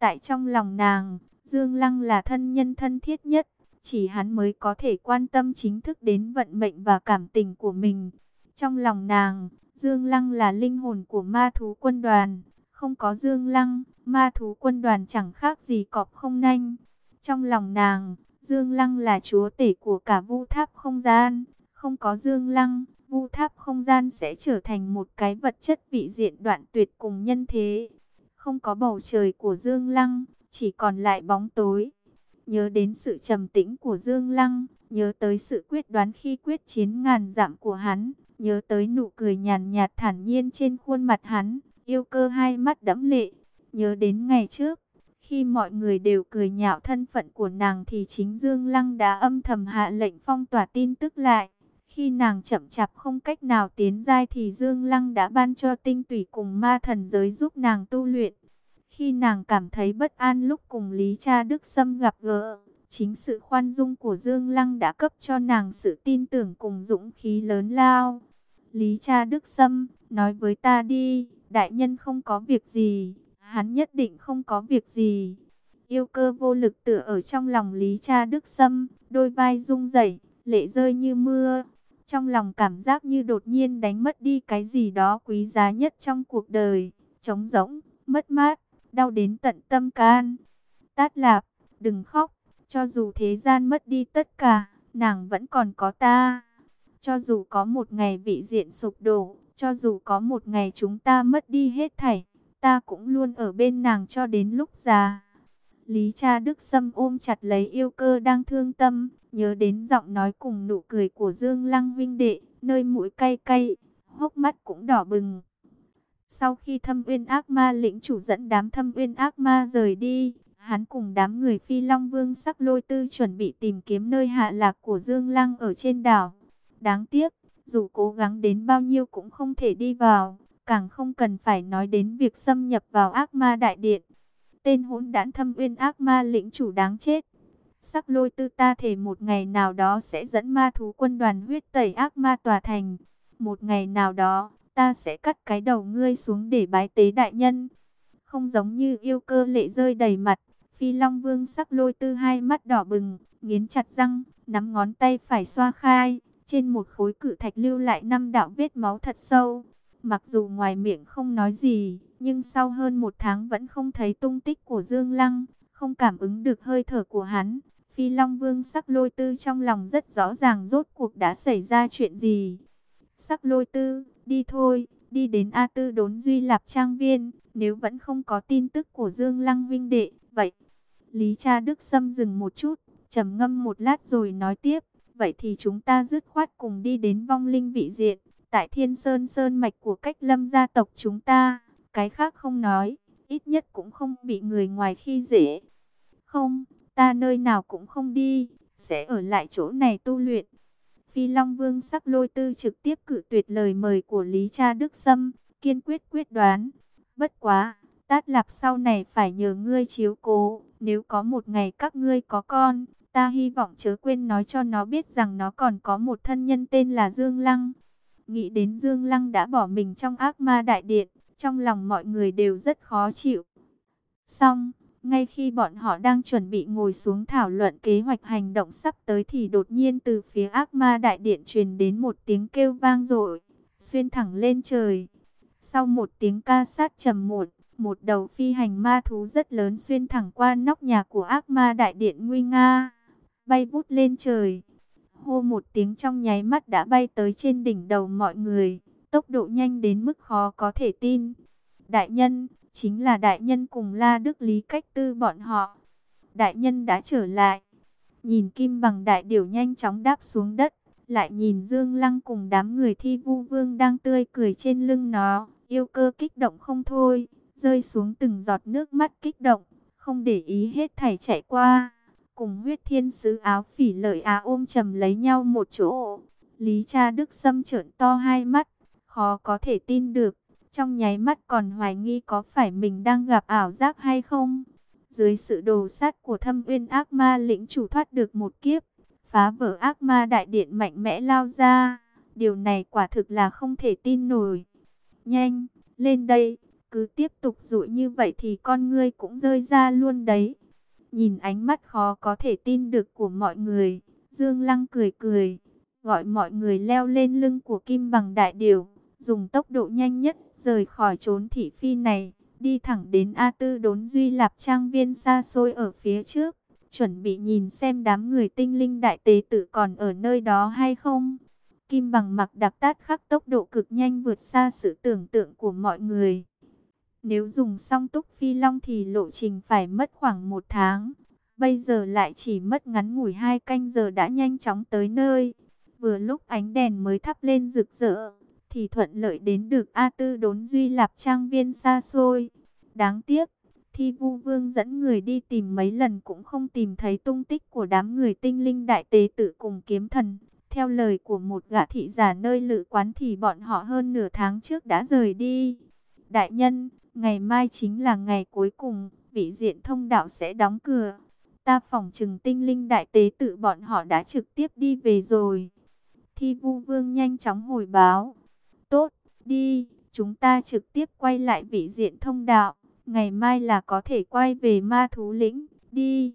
Tại trong lòng nàng, Dương Lăng là thân nhân thân thiết nhất, chỉ hắn mới có thể quan tâm chính thức đến vận mệnh và cảm tình của mình. Trong lòng nàng, Dương Lăng là linh hồn của ma thú quân đoàn, không có Dương Lăng, ma thú quân đoàn chẳng khác gì cọp không nanh. Trong lòng nàng, Dương Lăng là chúa tể của cả vu tháp không gian, không có Dương Lăng, vu tháp không gian sẽ trở thành một cái vật chất vị diện đoạn tuyệt cùng nhân thế. Không có bầu trời của Dương Lăng, chỉ còn lại bóng tối. Nhớ đến sự trầm tĩnh của Dương Lăng, nhớ tới sự quyết đoán khi quyết chiến ngàn dặm của hắn, nhớ tới nụ cười nhàn nhạt thản nhiên trên khuôn mặt hắn, yêu cơ hai mắt đẫm lệ. Nhớ đến ngày trước, khi mọi người đều cười nhạo thân phận của nàng thì chính Dương Lăng đã âm thầm hạ lệnh phong tỏa tin tức lại. Khi nàng chậm chạp không cách nào tiến giai thì Dương Lăng đã ban cho tinh tủy cùng ma thần giới giúp nàng tu luyện. Khi nàng cảm thấy bất an lúc cùng Lý Cha Đức Sâm gặp gỡ, chính sự khoan dung của Dương Lăng đã cấp cho nàng sự tin tưởng cùng dũng khí lớn lao. Lý Cha Đức Sâm, nói với ta đi, đại nhân không có việc gì, hắn nhất định không có việc gì. Yêu cơ vô lực tựa ở trong lòng Lý Cha Đức Sâm, đôi vai rung rẩy, lệ rơi như mưa. Trong lòng cảm giác như đột nhiên đánh mất đi cái gì đó quý giá nhất trong cuộc đời, trống rỗng, mất mát, đau đến tận tâm can. Tát lạp, đừng khóc, cho dù thế gian mất đi tất cả, nàng vẫn còn có ta. Cho dù có một ngày vị diện sụp đổ, cho dù có một ngày chúng ta mất đi hết thảy, ta cũng luôn ở bên nàng cho đến lúc già. Lý cha Đức Sâm ôm chặt lấy yêu cơ đang thương tâm, nhớ đến giọng nói cùng nụ cười của Dương Lăng Vinh Đệ, nơi mũi cay cay, hốc mắt cũng đỏ bừng. Sau khi thâm uyên ác ma lĩnh chủ dẫn đám thâm uyên ác ma rời đi, hắn cùng đám người phi long vương sắc lôi tư chuẩn bị tìm kiếm nơi hạ lạc của Dương Lăng ở trên đảo. Đáng tiếc, dù cố gắng đến bao nhiêu cũng không thể đi vào, càng không cần phải nói đến việc xâm nhập vào ác ma đại điện. Tên hỗn đản thâm uyên ác ma lĩnh chủ đáng chết. Sắc lôi tư ta thể một ngày nào đó sẽ dẫn ma thú quân đoàn huyết tẩy ác ma tòa thành. Một ngày nào đó, ta sẽ cắt cái đầu ngươi xuống để bái tế đại nhân. Không giống như yêu cơ lệ rơi đầy mặt, phi long vương sắc lôi tư hai mắt đỏ bừng, nghiến chặt răng, nắm ngón tay phải xoa khai. Trên một khối cự thạch lưu lại năm đạo vết máu thật sâu. Mặc dù ngoài miệng không nói gì, nhưng sau hơn một tháng vẫn không thấy tung tích của Dương Lăng, không cảm ứng được hơi thở của hắn. Phi Long Vương sắc lôi tư trong lòng rất rõ ràng rốt cuộc đã xảy ra chuyện gì. Sắc lôi tư, đi thôi, đi đến A Tư đốn Duy Lạp Trang Viên, nếu vẫn không có tin tức của Dương Lăng Vinh Đệ, vậy. Lý cha Đức Sâm dừng một chút, trầm ngâm một lát rồi nói tiếp, vậy thì chúng ta dứt khoát cùng đi đến vong linh vị diện, tại Thiên Sơn Sơn Mạch của cách lâm gia tộc chúng ta, cái khác không nói, ít nhất cũng không bị người ngoài khi dễ. Không, ta nơi nào cũng không đi, sẽ ở lại chỗ này tu luyện. Phi Long Vương sắc lôi tư trực tiếp cử tuyệt lời mời của Lý Cha Đức Sâm, kiên quyết quyết đoán. Bất quá, tát lạp sau này phải nhờ ngươi chiếu cố, nếu có một ngày các ngươi có con, ta hy vọng chớ quên nói cho nó biết rằng nó còn có một thân nhân tên là Dương Lăng. Nghĩ đến Dương Lăng đã bỏ mình trong ác ma đại điện, trong lòng mọi người đều rất khó chịu. Xong, ngay khi bọn họ đang chuẩn bị ngồi xuống thảo luận kế hoạch hành động sắp tới thì đột nhiên từ phía ác ma đại điện truyền đến một tiếng kêu vang dội, xuyên thẳng lên trời. Sau một tiếng ca sát trầm muộn, một đầu phi hành ma thú rất lớn xuyên thẳng qua nóc nhà của ác ma đại điện nguy nga, bay vút lên trời. Hô một tiếng trong nháy mắt đã bay tới trên đỉnh đầu mọi người, tốc độ nhanh đến mức khó có thể tin. Đại nhân, chính là đại nhân cùng La Đức Lý cách tư bọn họ. Đại nhân đã trở lại. Nhìn kim bằng đại điểu nhanh chóng đáp xuống đất, lại nhìn Dương Lăng cùng đám người thi vu vương đang tươi cười trên lưng nó, yêu cơ kích động không thôi, rơi xuống từng giọt nước mắt kích động, không để ý hết thảy chạy qua. Cùng huyết thiên sứ áo phỉ lợi á ôm chầm lấy nhau một chỗ. Lý cha Đức Sâm trợn to hai mắt, khó có thể tin được trong nháy mắt còn hoài nghi có phải mình đang gặp ảo giác hay không. Dưới sự đồ sát của thâm uyên ác ma lĩnh chủ thoát được một kiếp, phá vỡ ác ma đại điện mạnh mẽ lao ra. Điều này quả thực là không thể tin nổi. Nhanh, lên đây, Cứ tiếp tục rụi như vậy thì con ngươi cũng rơi ra luôn đấy. Nhìn ánh mắt khó có thể tin được của mọi người, Dương Lăng cười cười, gọi mọi người leo lên lưng của Kim bằng đại điều, dùng tốc độ nhanh nhất rời khỏi trốn thị phi này, đi thẳng đến A Tư đốn Duy Lạp Trang Viên xa xôi ở phía trước, chuẩn bị nhìn xem đám người tinh linh đại tế tử còn ở nơi đó hay không. Kim bằng mặc đặc tát khắc tốc độ cực nhanh vượt xa sự tưởng tượng của mọi người. Nếu dùng xong túc phi long thì lộ trình phải mất khoảng một tháng. Bây giờ lại chỉ mất ngắn ngủi hai canh giờ đã nhanh chóng tới nơi. Vừa lúc ánh đèn mới thắp lên rực rỡ, thì thuận lợi đến được A Tư đốn duy lạp trang viên xa xôi. Đáng tiếc, thi vu vương dẫn người đi tìm mấy lần cũng không tìm thấy tung tích của đám người tinh linh đại tế tử cùng kiếm thần. Theo lời của một gã thị giả nơi lự quán thì bọn họ hơn nửa tháng trước đã rời đi. Đại nhân, ngày mai chính là ngày cuối cùng, vị diện thông đạo sẽ đóng cửa. Ta phòng chừng tinh linh đại tế tự bọn họ đã trực tiếp đi về rồi. Thi vu vương nhanh chóng hồi báo. Tốt, đi, chúng ta trực tiếp quay lại vị diện thông đạo. Ngày mai là có thể quay về ma thú lĩnh, đi.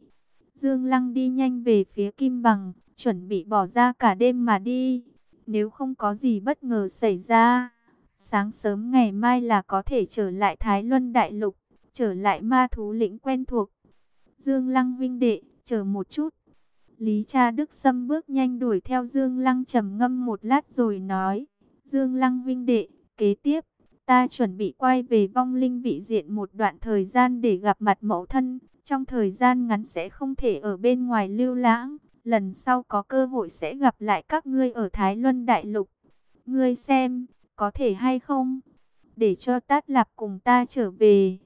Dương Lăng đi nhanh về phía Kim Bằng, chuẩn bị bỏ ra cả đêm mà đi. Nếu không có gì bất ngờ xảy ra, sáng sớm ngày mai là có thể trở lại Thái Luân Đại Lục, trở lại ma thú lĩnh quen thuộc. Dương Lăng vinh đệ, chờ một chút. Lý cha Đức Sâm bước nhanh đuổi theo Dương Lăng trầm ngâm một lát rồi nói. Dương Lăng vinh đệ, kế tiếp, ta chuẩn bị quay về vong linh vị diện một đoạn thời gian để gặp mặt mẫu thân. Trong thời gian ngắn sẽ không thể ở bên ngoài lưu lãng. Lần sau có cơ hội sẽ gặp lại các ngươi ở Thái Luân Đại Lục. Ngươi xem, có thể hay không? Để cho Tát Lạp cùng ta trở về.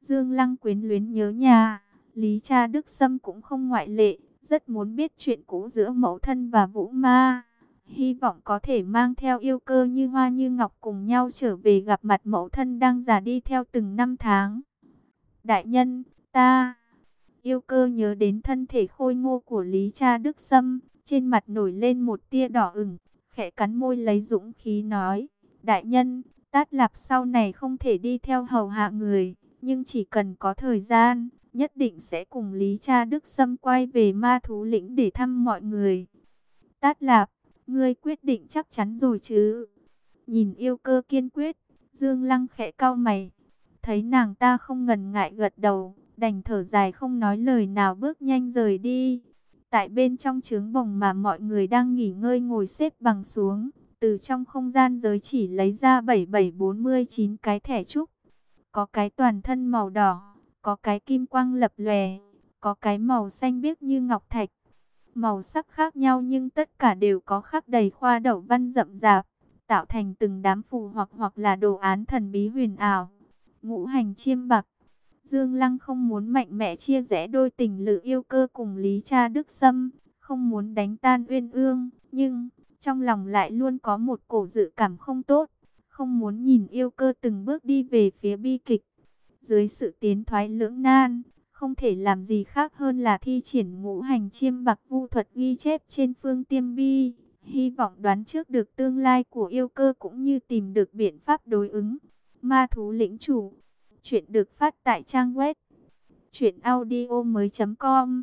Dương Lăng quyến luyến nhớ nhà. Lý cha Đức Sâm cũng không ngoại lệ. Rất muốn biết chuyện cũ giữa mẫu thân và vũ ma. Hy vọng có thể mang theo yêu cơ như hoa như ngọc cùng nhau trở về gặp mặt mẫu thân đang già đi theo từng năm tháng. Đại nhân, ta... Yêu cơ nhớ đến thân thể khôi ngô của Lý Cha Đức Sâm, trên mặt nổi lên một tia đỏ ửng, khẽ cắn môi lấy dũng khí nói, Đại nhân, Tát Lạp sau này không thể đi theo hầu hạ người, nhưng chỉ cần có thời gian, nhất định sẽ cùng Lý Cha Đức Sâm quay về ma thú lĩnh để thăm mọi người. Tát Lạp, ngươi quyết định chắc chắn rồi chứ? Nhìn yêu cơ kiên quyết, Dương Lăng khẽ cau mày, thấy nàng ta không ngần ngại gật đầu, đành thở dài không nói lời nào bước nhanh rời đi. Tại bên trong trướng bồng mà mọi người đang nghỉ ngơi ngồi xếp bằng xuống, từ trong không gian giới chỉ lấy ra 7749 cái thẻ trúc. Có cái toàn thân màu đỏ, có cái kim quang lập lòe, có cái màu xanh biếc như ngọc thạch. Màu sắc khác nhau nhưng tất cả đều có khắc đầy khoa đậu văn rậm rạp, tạo thành từng đám phù hoặc hoặc là đồ án thần bí huyền ảo. Ngũ hành chiêm bạc Dương Lăng không muốn mạnh mẽ chia rẽ đôi tình lự yêu cơ cùng Lý Cha Đức Sâm, không muốn đánh tan uyên ương, nhưng trong lòng lại luôn có một cổ dự cảm không tốt, không muốn nhìn yêu cơ từng bước đi về phía bi kịch. Dưới sự tiến thoái lưỡng nan, không thể làm gì khác hơn là thi triển ngũ hành chiêm bạc vu thuật ghi chép trên phương tiêm bi, hy vọng đoán trước được tương lai của yêu cơ cũng như tìm được biện pháp đối ứng. Ma thú lĩnh chủ Chuyện được phát tại trang web truyệnaudiomoi.com.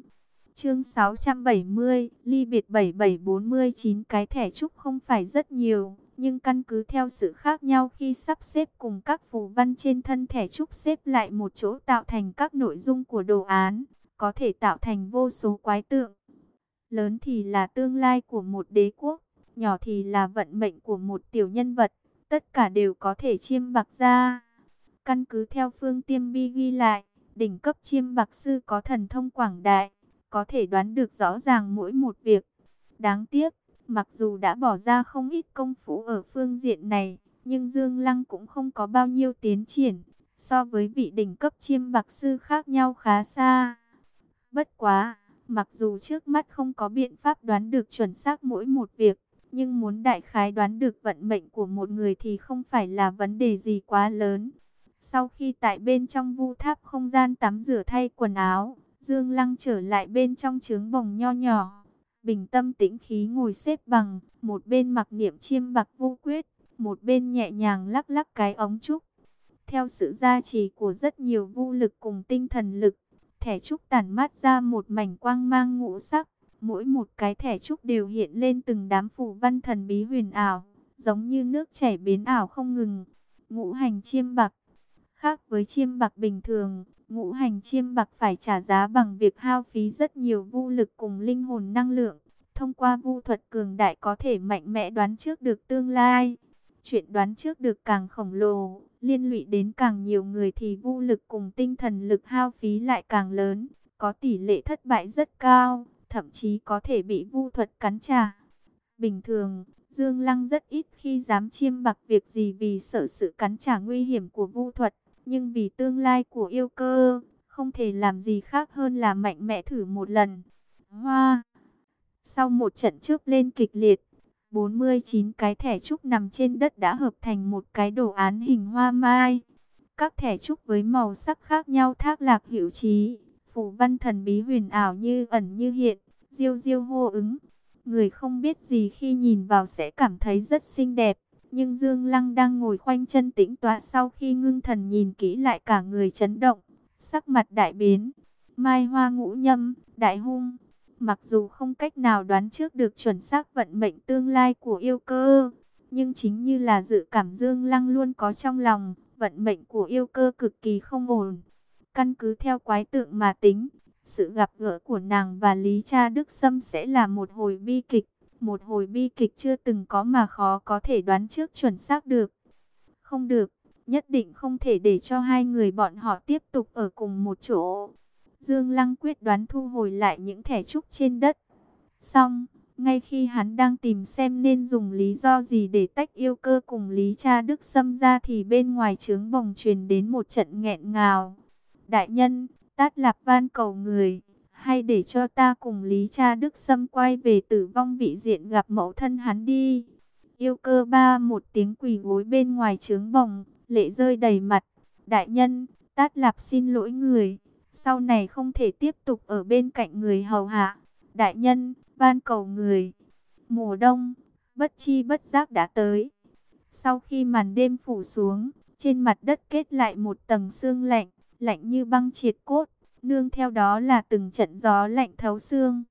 Chương 670, ly biệt 7749 cái thẻ trúc không phải rất nhiều, nhưng căn cứ theo sự khác nhau khi sắp xếp cùng các phù văn trên thân thẻ trúc xếp lại một chỗ tạo thành các nội dung của đồ án, có thể tạo thành vô số quái tượng. Lớn thì là tương lai của một đế quốc, nhỏ thì là vận mệnh của một tiểu nhân vật, tất cả đều có thể chiêm bạc ra. Căn cứ theo phương tiêm bi ghi lại, đỉnh cấp chiêm bạc sư có thần thông quảng đại, có thể đoán được rõ ràng mỗi một việc. Đáng tiếc, mặc dù đã bỏ ra không ít công phu ở phương diện này, nhưng Dương Lăng cũng không có bao nhiêu tiến triển, so với vị đỉnh cấp chiêm bạc sư khác nhau khá xa. Bất quá, mặc dù trước mắt không có biện pháp đoán được chuẩn xác mỗi một việc, nhưng muốn đại khái đoán được vận mệnh của một người thì không phải là vấn đề gì quá lớn. Sau khi tại bên trong vu tháp không gian tắm rửa thay quần áo, Dương Lăng trở lại bên trong trướng bồng nho nhỏ. Bình tâm tĩnh khí ngồi xếp bằng, một bên mặc niệm chiêm bạc vô quyết, một bên nhẹ nhàng lắc lắc cái ống trúc. Theo sự gia trì của rất nhiều vu lực cùng tinh thần lực, thẻ trúc tản mát ra một mảnh quang mang ngũ sắc. Mỗi một cái thẻ trúc đều hiện lên từng đám phù văn thần bí huyền ảo, giống như nước chảy biến ảo không ngừng. Ngũ hành chiêm bạc Khác với chiêm bạc bình thường, ngũ hành chiêm bạc phải trả giá bằng việc hao phí rất nhiều vu lực cùng linh hồn năng lượng. Thông qua vu thuật cường đại có thể mạnh mẽ đoán trước được tương lai. Chuyện đoán trước được càng khổng lồ, liên lụy đến càng nhiều người thì vu lực cùng tinh thần lực hao phí lại càng lớn, có tỷ lệ thất bại rất cao, thậm chí có thể bị vu thuật cắn trả. Bình thường, Dương Lăng rất ít khi dám chiêm bạc việc gì vì sợ sự cắn trả nguy hiểm của vu thuật, nhưng vì tương lai của yêu cơ, không thể làm gì khác hơn là mạnh mẽ thử một lần. Hoa Sau một trận trước lên kịch liệt, 49 cái thẻ trúc nằm trên đất đã hợp thành một cái đồ án hình hoa mai. Các thẻ trúc với màu sắc khác nhau thác lạc hiệu trí, phủ văn thần bí huyền ảo như ẩn như hiện, diêu diêu hô ứng. Người không biết gì khi nhìn vào sẽ cảm thấy rất xinh đẹp. Nhưng Dương Lăng đang ngồi khoanh chân tĩnh tọa sau khi ngưng thần nhìn kỹ lại cả người chấn động, sắc mặt đại biến. Mai hoa ngũ nhâm, đại hung, Mặc dù không cách nào đoán trước được chuẩn xác vận mệnh tương lai của yêu cơ, nhưng chính như là dự cảm Dương Lăng luôn có trong lòng, vận mệnh của yêu cơ cực kỳ không ổn. Căn cứ theo quái tượng mà tính, sự gặp gỡ của nàng và Lý Cha Đức Sâm sẽ là một hồi bi kịch, một hồi bi kịch chưa từng có mà khó có thể đoán trước chuẩn xác được. Không được, nhất định không thể để cho hai người bọn họ tiếp tục ở cùng một chỗ. Dương Lăng quyết đoán thu hồi lại những thẻ trúc trên đất. Xong, ngay khi hắn đang tìm xem nên dùng lý do gì để tách yêu cơ cùng Lý Cha Đức xâm ra thì bên ngoài trướng bồng truyền đến một trận nghẹn ngào. Đại nhân, tát lạp van cầu người, hay để cho ta cùng Lý Cha Đức sâm quay về tử vong vị diện gặp mẫu thân hắn đi. Yêu cơ ba một tiếng quỳ gối bên ngoài trướng bồng, lệ rơi đầy mặt. Đại nhân, tát lạp xin lỗi người sau này không thể tiếp tục ở bên cạnh người hầu hạ. Đại nhân, van cầu người. Mùa đông, bất chi bất giác đã tới. Sau khi màn đêm phủ xuống, trên mặt đất kết lại một tầng xương lạnh, lạnh như băng triệt cốt, nương theo đó là từng trận gió lạnh thấu xương.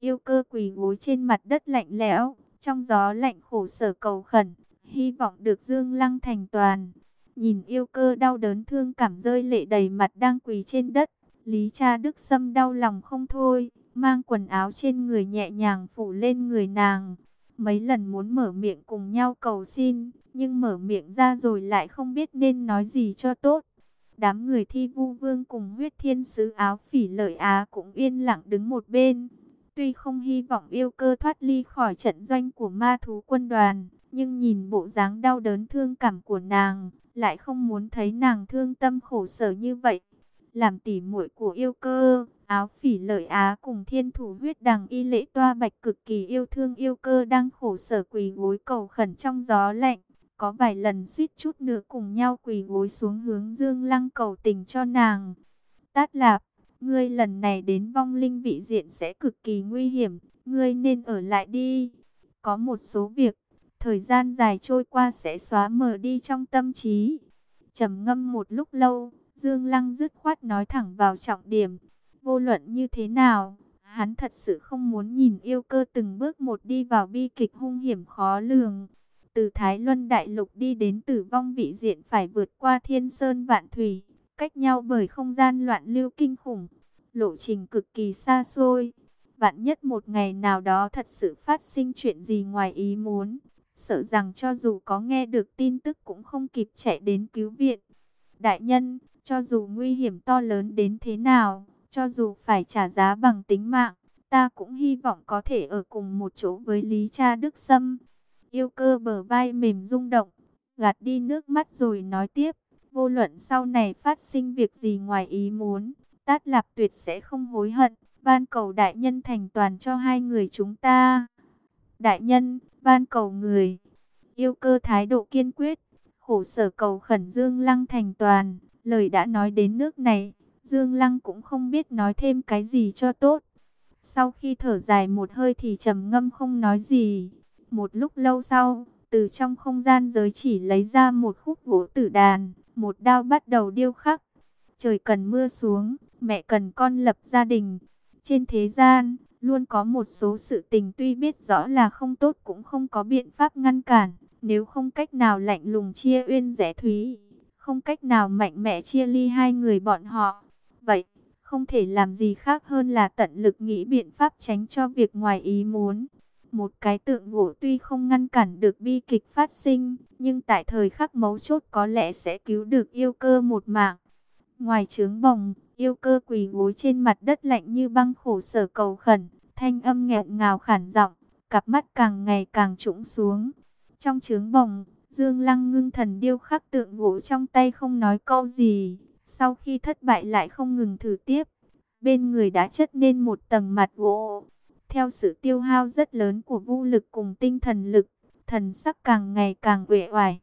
Yêu cơ quỳ gối trên mặt đất lạnh lẽo, trong gió lạnh khổ sở cầu khẩn, hy vọng được Dương Lăng thành toàn. Nhìn yêu cơ đau đớn thương cảm rơi lệ đầy mặt đang quỳ trên đất. Lý cha Đức Sâm đau lòng không thôi, mang quần áo trên người nhẹ nhàng phủ lên người nàng. Mấy lần muốn mở miệng cùng nhau cầu xin, nhưng mở miệng ra rồi lại không biết nên nói gì cho tốt. Đám người thi vu vương cùng huyết thiên sứ áo phỉ lợi á cũng yên lặng đứng một bên. Tuy không hy vọng yêu cơ thoát ly khỏi trận doanh của ma thú quân đoàn, nhưng nhìn bộ dáng đau đớn thương cảm của nàng, lại không muốn thấy nàng thương tâm khổ sở như vậy. Làm tỉ muội của yêu cơ, áo phỉ lợi á cùng thiên thủ huyết đằng y lễ toa bạch cực kỳ yêu thương yêu cơ đang khổ sở quỳ gối cầu khẩn trong gió lạnh. Có vài lần suýt chút nữa cùng nhau quỳ gối xuống hướng dương lăng cầu tình cho nàng. Tát lạp, ngươi lần này đến vong linh vị diện sẽ cực kỳ nguy hiểm, ngươi nên ở lại đi. Có một số việc, Thời gian dài trôi qua sẽ xóa mờ đi trong tâm trí. trầm ngâm một lúc lâu, Dương Lăng dứt khoát nói thẳng vào trọng điểm. Vô luận như thế nào, hắn thật sự không muốn nhìn yêu cơ từng bước một đi vào bi kịch hung hiểm khó lường. Từ Thái Luân Đại Lục đi đến tử vong vị diện phải vượt qua thiên sơn vạn thủy, cách nhau bởi không gian loạn lưu kinh khủng. Lộ trình cực kỳ xa xôi. Vạn nhất một ngày nào đó thật sự phát sinh chuyện gì ngoài ý muốn, sợ rằng cho dù có nghe được tin tức cũng không kịp chạy đến cứu viện. Đại nhân, cho dù nguy hiểm to lớn đến thế nào, cho dù phải trả giá bằng tính mạng, ta cũng hy vọng có thể ở cùng một chỗ với Lý Cha Đức Sâm. Yêu cơ bờ vai mềm rung động, gạt đi nước mắt rồi nói tiếp, vô luận sau này phát sinh việc gì ngoài ý muốn, Tát Lạp Tuyệt sẽ không hối hận, Ban cầu đại nhân thành toàn cho hai người chúng ta. Đại nhân, ban cầu người, yêu cơ thái độ kiên quyết, khổ sở cầu khẩn Dương Lăng thành toàn, lời đã nói đến nước này, Dương Lăng cũng không biết nói thêm cái gì cho tốt. Sau khi thở dài một hơi thì trầm ngâm không nói gì. Một lúc lâu sau, từ trong không gian giới chỉ lấy ra một khúc gỗ tử đàn, một đao bắt đầu điêu khắc. Trời cần mưa xuống, mẹ cần con lập gia đình. Trên thế gian, luôn có một số sự tình tuy biết rõ là không tốt cũng không có biện pháp ngăn cản. Nếu không cách nào lạnh lùng chia uyên rẽ thúy, không cách nào mạnh mẽ chia ly hai người bọn họ. Vậy, không thể làm gì khác hơn là tận lực nghĩ biện pháp tránh cho việc ngoài ý muốn. Một cái tượng gỗ tuy không ngăn cản được bi kịch phát sinh, nhưng tại thời khắc mấu chốt có lẽ sẽ cứu được yêu cơ một mạng. Ngoài trướng bồng, yêu cơ quỳ gối trên mặt đất lạnh như băng khổ sở cầu khẩn, thanh âm nghẹn ngào khản giọng, cặp mắt càng ngày càng trũng xuống. Trong trướng bồng, Dương Lăng ngưng thần điêu khắc tượng gỗ trong tay không nói câu gì, sau khi thất bại lại không ngừng thử tiếp. Bên người đã chất nên một tầng mặt gỗ, theo sự tiêu hao rất lớn của vũ lực cùng tinh thần lực, thần sắc càng ngày càng uể oải.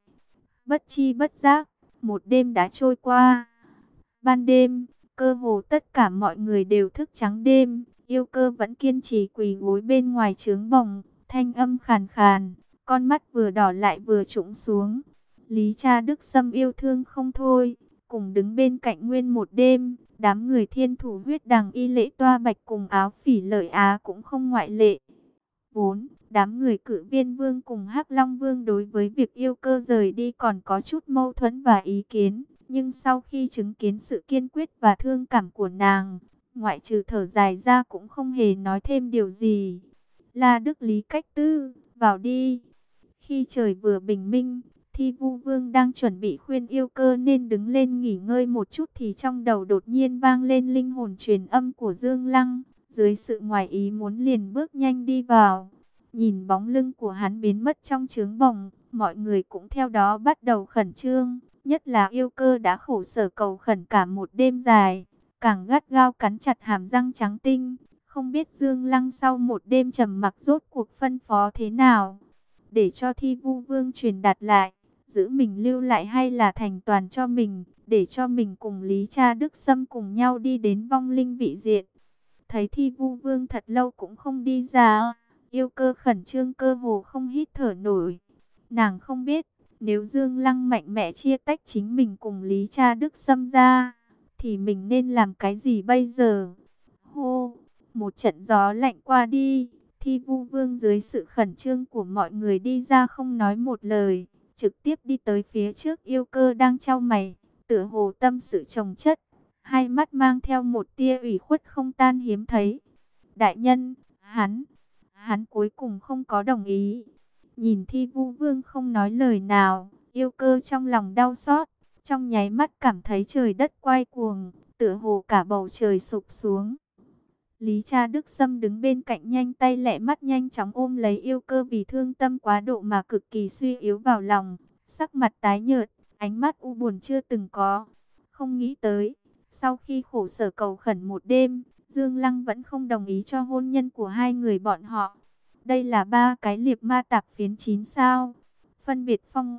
Bất chi bất giác, một đêm đã trôi qua. Ban đêm, cơ hồ tất cả mọi người đều thức trắng đêm, yêu cơ vẫn kiên trì quỳ gối bên ngoài trướng bồng, thanh âm khàn khàn, con mắt vừa đỏ lại vừa trũng xuống. Lý cha Đức Sâm yêu thương không thôi, cùng đứng bên cạnh nguyên một đêm, đám người thiên thủ huyết đằng y lễ toa bạch cùng áo phỉ lợi á cũng không ngoại lệ. 4. Đám người cử viên vương cùng hắc Long Vương đối với việc yêu cơ rời đi còn có chút mâu thuẫn và ý kiến. Nhưng sau khi chứng kiến sự kiên quyết và thương cảm của nàng, ngoại trừ thở dài ra cũng không hề nói thêm điều gì. La Đức Lý cách tư, vào đi. Khi trời vừa bình minh, Thi Vu Vương đang chuẩn bị khuyên yêu cơ nên đứng lên nghỉ ngơi một chút thì trong đầu đột nhiên vang lên linh hồn truyền âm của Dương Lăng. Dưới sự ngoài ý muốn liền bước nhanh đi vào. Nhìn bóng lưng của hắn biến mất trong trướng bồng, mọi người cũng theo đó bắt đầu khẩn trương. Nhất là yêu cơ đã khổ sở cầu khẩn cả một đêm dài, càng gắt gao cắn chặt hàm răng trắng tinh. Không biết Dương Lăng sau một đêm trầm mặc rốt cuộc phân phó thế nào, để cho thi vu vương truyền đạt lại giữ mình lưu lại hay là thành toàn cho mình, để cho mình cùng Lý Cha Đức Sâm cùng nhau đi đến vong linh vị diện. Thấy thi vu vương thật lâu cũng không đi ra, yêu cơ khẩn trương cơ hồ không hít thở nổi. Nàng không biết, nếu Dương Lăng mạnh mẽ chia tách chính mình cùng Lý Cha Đức Sâm ra, thì mình nên làm cái gì bây giờ? Hô, một trận gió lạnh qua đi, thi vu vương dưới sự khẩn trương của mọi người đi ra không nói một lời trực tiếp đi tới phía trước yêu cơ đang trao mày, tựa hồ tâm sự trồng chất, hai mắt mang theo một tia ủy khuất không tan hiếm thấy. Đại nhân, hắn, hắn cuối cùng không có đồng ý. Nhìn thi vu vương không nói lời nào, yêu cơ trong lòng đau xót, trong nháy mắt cảm thấy trời đất quay cuồng, tựa hồ cả bầu trời sụp xuống. Lý cha Đức Sâm đứng bên cạnh nhanh tay lẹ mắt nhanh chóng ôm lấy yêu cơ vì thương tâm quá độ mà cực kỳ suy yếu vào lòng. Sắc mặt tái nhợt, ánh mắt u buồn chưa từng có. Không nghĩ tới, sau khi khổ sở cầu khẩn một đêm, Dương Lăng vẫn không đồng ý cho hôn nhân của hai người bọn họ. Đây là ba cái liệp ma tạp phiến chín sao. Phân biệt phong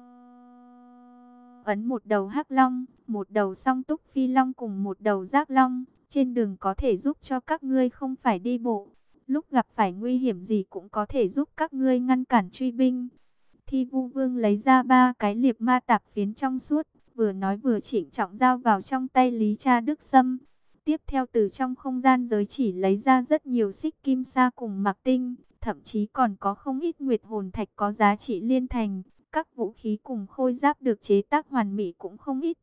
ấn một đầu hắc long, một đầu song túc phi long cùng một đầu giác long. Trên đường có thể giúp cho các ngươi không phải đi bộ. Lúc gặp phải nguy hiểm gì cũng có thể giúp các ngươi ngăn cản truy binh. Thi vu vương lấy ra ba cái liệp ma tạp phiến trong suốt. Vừa nói vừa chỉnh trọng giao vào trong tay Lý Cha Đức Sâm. Tiếp theo từ trong không gian giới chỉ lấy ra rất nhiều xích kim sa cùng mặc tinh. Thậm chí còn có không ít nguyệt hồn thạch có giá trị liên thành. Các vũ khí cùng khôi giáp được chế tác hoàn mỹ cũng không ít.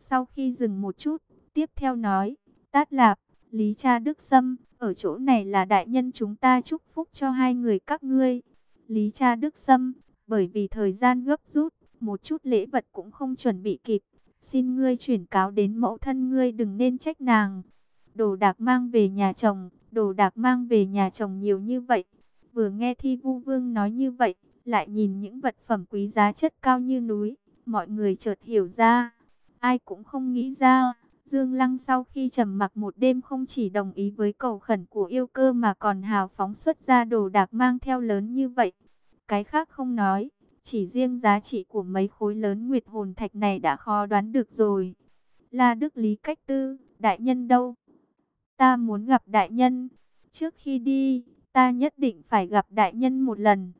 Sau khi dừng một chút, tiếp theo nói. Tát Lạp, Lý Cha Đức Sâm, ở chỗ này là đại nhân chúng ta chúc phúc cho hai người các ngươi. Lý Cha Đức Sâm, bởi vì thời gian gấp rút, một chút lễ vật cũng không chuẩn bị kịp. Xin ngươi chuyển cáo đến mẫu thân ngươi đừng nên trách nàng. Đồ đạc mang về nhà chồng, đồ đạc mang về nhà chồng nhiều như vậy. Vừa nghe Thi Vu Vương nói như vậy, lại nhìn những vật phẩm quý giá chất cao như núi, mọi người chợt hiểu ra. Ai cũng không nghĩ ra Dương Lăng sau khi trầm mặc một đêm không chỉ đồng ý với cầu khẩn của yêu cơ mà còn hào phóng xuất ra đồ đạc mang theo lớn như vậy. Cái khác không nói, chỉ riêng giá trị của mấy khối lớn nguyệt hồn thạch này đã khó đoán được rồi. La Đức Lý Cách Tư, đại nhân đâu? Ta muốn gặp đại nhân. Trước khi đi, ta nhất định phải gặp đại nhân một lần.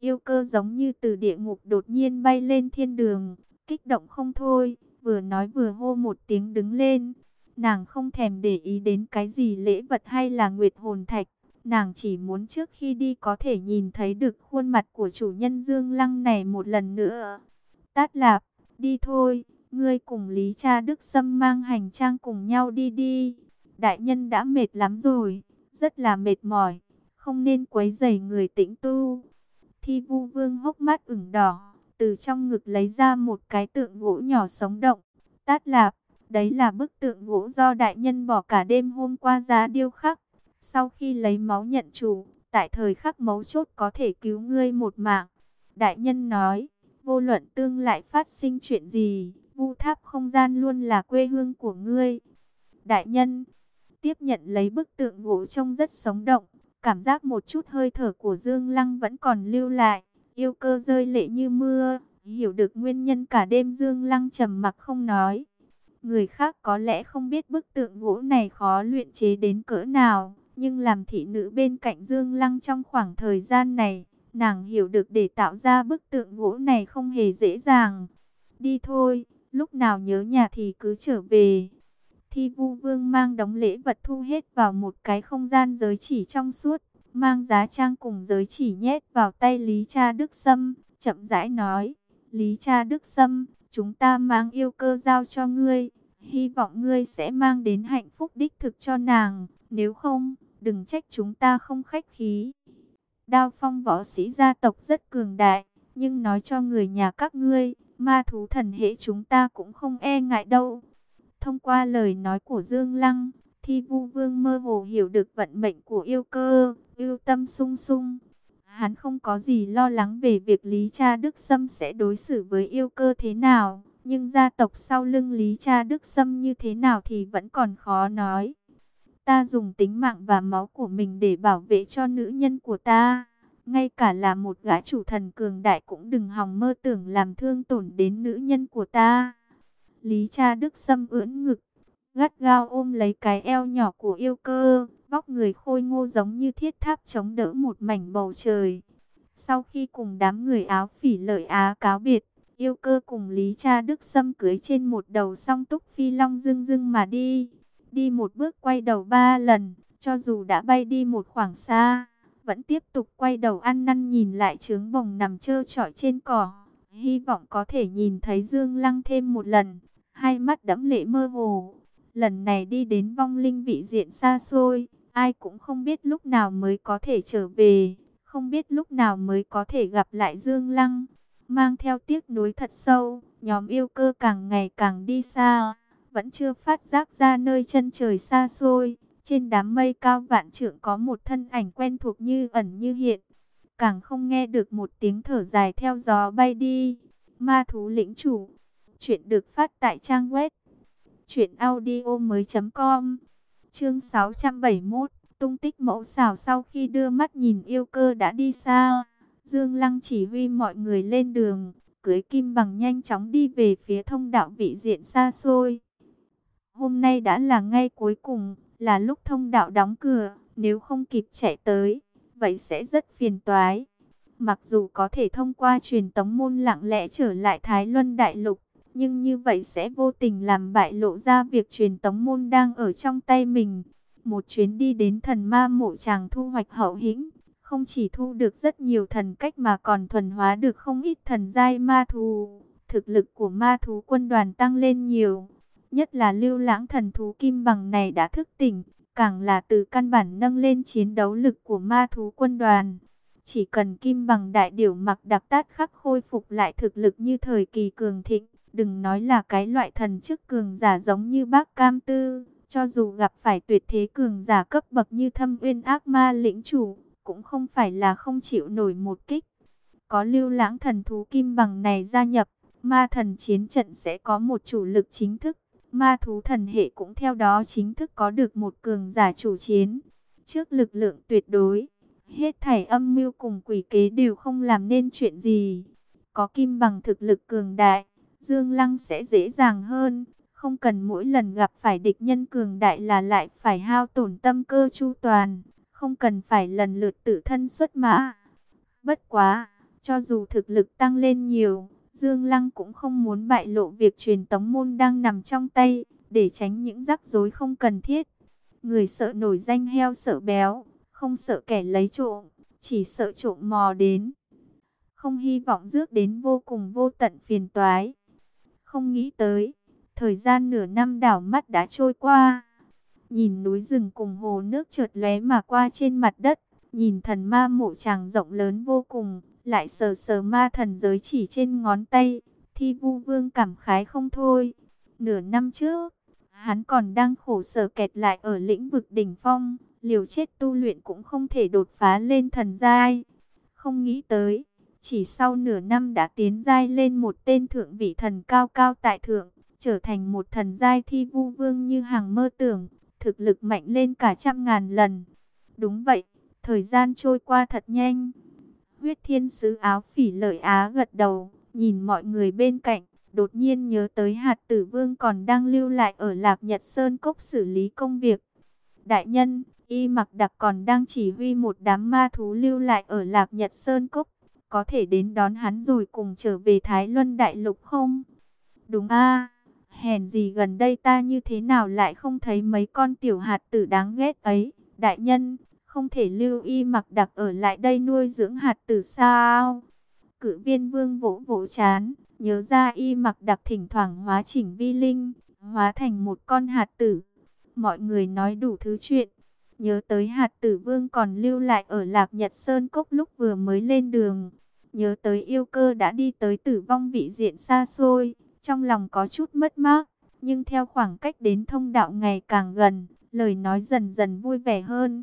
Yêu cơ giống như từ địa ngục đột nhiên bay lên thiên đường, kích động không thôi vừa nói vừa hô một tiếng đứng lên. Nàng không thèm để ý đến cái gì lễ vật hay là nguyệt hồn thạch. Nàng chỉ muốn trước khi đi có thể nhìn thấy được khuôn mặt của chủ nhân Dương Lăng này một lần nữa. Tát lạp, đi thôi, ngươi cùng Lý Cha Đức Sâm mang hành trang cùng nhau đi đi. Đại nhân đã mệt lắm rồi, rất là mệt mỏi, không nên quấy rầy người tĩnh tu. Thi vu vương hốc mắt ửng đỏ, từ trong ngực lấy ra một cái tượng gỗ nhỏ sống động. Tát lạp, đấy là bức tượng gỗ do đại nhân bỏ cả đêm hôm qua giá điêu khắc. Sau khi lấy máu nhận chủ, tại thời khắc mấu chốt có thể cứu ngươi một mạng. Đại nhân nói, vô luận tương lại phát sinh chuyện gì, vu tháp không gian luôn là quê hương của ngươi. Đại nhân, tiếp nhận lấy bức tượng gỗ trông rất sống động, cảm giác một chút hơi thở của Dương Lăng vẫn còn lưu lại, yêu cơ rơi lệ như mưa, hiểu được nguyên nhân cả đêm Dương Lăng trầm mặc không nói. Người khác có lẽ không biết bức tượng gỗ này khó luyện chế đến cỡ nào, nhưng làm thị nữ bên cạnh Dương Lăng trong khoảng thời gian này, nàng hiểu được để tạo ra bức tượng gỗ này không hề dễ dàng. Đi thôi, lúc nào nhớ nhà thì cứ trở về. Thi vu vương mang đóng lễ vật thu hết vào một cái không gian giới chỉ trong suốt, mang giá trang cùng giới chỉ nhét vào tay Lý Cha Đức Sâm, chậm rãi nói, Lý Cha Đức Sâm, chúng ta mang yêu cơ giao cho ngươi, hy vọng ngươi sẽ mang đến hạnh phúc đích thực cho nàng, nếu không, đừng trách chúng ta không khách khí. Đao phong võ sĩ gia tộc rất cường đại, nhưng nói cho người nhà các ngươi, ma thú thần hệ chúng ta cũng không e ngại đâu. Thông qua lời nói của Dương Lăng, Thi Vu Vương mơ hồ hiểu được vận mệnh của yêu cơ, yêu tâm sung sung. Hắn không có gì lo lắng về việc Lý Cha Đức Sâm sẽ đối xử với yêu cơ thế nào, nhưng gia tộc sau lưng Lý Cha Đức Sâm như thế nào thì vẫn còn khó nói. Ta dùng tính mạng và máu của mình để bảo vệ cho nữ nhân của ta. Ngay cả là một gã chủ thần cường đại cũng đừng hòng mơ tưởng làm thương tổn đến nữ nhân của ta. Lý cha Đức Sâm ưỡn ngực, gắt gao ôm lấy cái eo nhỏ của yêu cơ, vóc người khôi ngô giống như thiết tháp chống đỡ một mảnh bầu trời. Sau khi cùng đám người áo phỉ lợi á cáo biệt, yêu cơ cùng Lý cha Đức Sâm cưới trên một đầu song túc phi long dưng dưng mà đi. Đi một bước quay đầu ba lần, cho dù đã bay đi một khoảng xa, vẫn tiếp tục quay đầu ăn năn nhìn lại trướng bồng nằm trơ trọi trên cỏ. Hy vọng có thể nhìn thấy Dương Lăng thêm một lần, hai mắt đẫm lệ mơ hồ. Lần này đi đến vong linh vị diện xa xôi, ai cũng không biết lúc nào mới có thể trở về, không biết lúc nào mới có thể gặp lại Dương Lăng. Mang theo tiếc nuối thật sâu, nhóm yêu cơ càng ngày càng đi xa vẫn chưa phát giác ra nơi chân trời xa xôi. Trên đám mây cao vạn trượng có một thân ảnh quen thuộc như ẩn như hiện. Càng không nghe được một tiếng thở dài theo gió bay đi. Ma thú lĩnh chủ. Chuyện được phát tại trang web. Chuyện audio mới com. Chương 671. Tung tích mẫu xảo sau khi đưa mắt nhìn yêu cơ đã đi xa. Dương Lăng chỉ huy mọi người lên đường cưới kim bằng nhanh chóng đi về phía thông đạo vị diện xa xôi. Hôm nay đã là ngay cuối cùng, là lúc thông đạo đóng cửa, nếu không kịp chạy tới, vậy sẽ rất phiền toái. Mặc dù có thể thông qua truyền tống môn lặng lẽ trở lại Thái Luân Đại Lục, nhưng như vậy sẽ vô tình làm bại lộ ra việc truyền tống môn đang ở trong tay mình. Một chuyến đi đến thần ma mộ chàng thu hoạch hậu hĩnh, không chỉ thu được rất nhiều thần cách mà còn thuần hóa được không ít thần giai ma thú. Thực lực của ma thú quân đoàn tăng lên nhiều, Nhất là lưu lãng thần thú kim bằng này đã thức tỉnh, càng là từ căn bản nâng lên chiến đấu lực của ma thú quân đoàn. Chỉ cần kim bằng đại điểu mặc đặc tát khắc khôi phục lại thực lực như thời kỳ cường thịnh, đừng nói là cái loại thần chức cường giả giống như bác cam tư, cho dù gặp phải tuyệt thế cường giả cấp bậc như thâm uyên ác ma lĩnh chủ, cũng không phải là không chịu nổi một kích. Có lưu lãng thần thú kim bằng này gia nhập, ma thần chiến trận sẽ có một chủ lực chính thức ma thú thần hệ cũng theo đó chính thức có được một cường giả chủ chiến. Trước lực lượng tuyệt đối, hết thảy âm mưu cùng quỷ kế đều không làm nên chuyện gì. Có kim bằng thực lực cường đại, Dương Lăng sẽ dễ dàng hơn, không cần mỗi lần gặp phải địch nhân cường đại là lại phải hao tổn tâm cơ chu toàn, không cần phải lần lượt tự thân xuất mã. Bất quá, cho dù thực lực tăng lên nhiều, Dương Lăng cũng không muốn bại lộ việc truyền tống môn đang nằm trong tay, để tránh những rắc rối không cần thiết. Người sợ nổi danh heo sợ béo, không sợ kẻ lấy trộm, chỉ sợ trộm mò đến. Không hy vọng rước đến vô cùng vô tận phiền toái. Không nghĩ tới, thời gian nửa năm đảo mắt đã trôi qua. Nhìn núi rừng cùng hồ nước trượt lóe mà qua trên mặt đất, nhìn thần ma mộ tràng rộng lớn vô cùng, lại sờ sờ ma thần giới chỉ trên ngón tay, thi vu vương cảm khái không thôi. Nửa năm trước, hắn còn đang khổ sở kẹt lại ở lĩnh vực đỉnh phong, liều chết tu luyện cũng không thể đột phá lên thần giai. Không nghĩ tới, chỉ sau nửa năm đã tiến giai lên một tên thượng vị thần cao cao tại thượng, trở thành một thần giai thi vu vương như hàng mơ tưởng, thực lực mạnh lên cả trăm ngàn lần. Đúng vậy, thời gian trôi qua thật nhanh. Huyết thiên sứ áo phỉ lợi á gật đầu, nhìn mọi người bên cạnh, đột nhiên nhớ tới hạt tử vương còn đang lưu lại ở Lạc Nhật Sơn Cốc xử lý công việc. Đại nhân, y mặc đặc còn đang chỉ huy một đám ma thú lưu lại ở Lạc Nhật Sơn Cốc, có thể đến đón hắn rồi cùng trở về Thái Luân Đại Lục không? Đúng a hèn gì gần đây ta như thế nào lại không thấy mấy con tiểu hạt tử đáng ghét ấy, đại nhân, không thể lưu y mặc đặc ở lại đây nuôi dưỡng hạt tử sao? Cự viên vương vỗ vỗ chán, nhớ ra y mặc đặc thỉnh thoảng hóa chỉnh vi linh, hóa thành một con hạt tử. Mọi người nói đủ thứ chuyện. Nhớ tới hạt tử vương còn lưu lại ở Lạc Nhật Sơn Cốc lúc vừa mới lên đường. Nhớ tới yêu cơ đã đi tới tử vong vị diện xa xôi. Trong lòng có chút mất mát. Nhưng theo khoảng cách đến thông đạo ngày càng gần, lời nói dần dần vui vẻ hơn.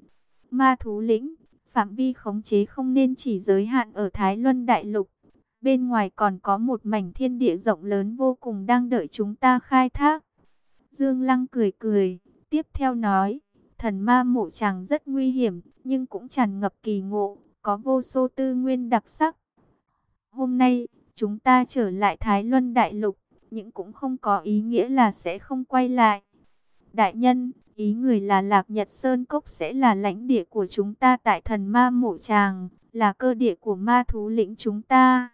Ma thú lĩnh, phạm vi khống chế không nên chỉ giới hạn ở Thái Luân Đại Lục. Bên ngoài còn có một mảnh thiên địa rộng lớn vô cùng đang đợi chúng ta khai thác. Dương Lăng cười cười, tiếp theo nói, thần ma mộ chàng rất nguy hiểm, nhưng cũng tràn ngập kỳ ngộ, có vô số tư nguyên đặc sắc. Hôm nay, chúng ta trở lại Thái Luân Đại Lục, nhưng cũng không có ý nghĩa là sẽ không quay lại. Đại nhân, Ý người là Lạc Nhật Sơn Cốc sẽ là lãnh địa của chúng ta tại thần ma mộ tràng, là cơ địa của ma thú lĩnh chúng ta.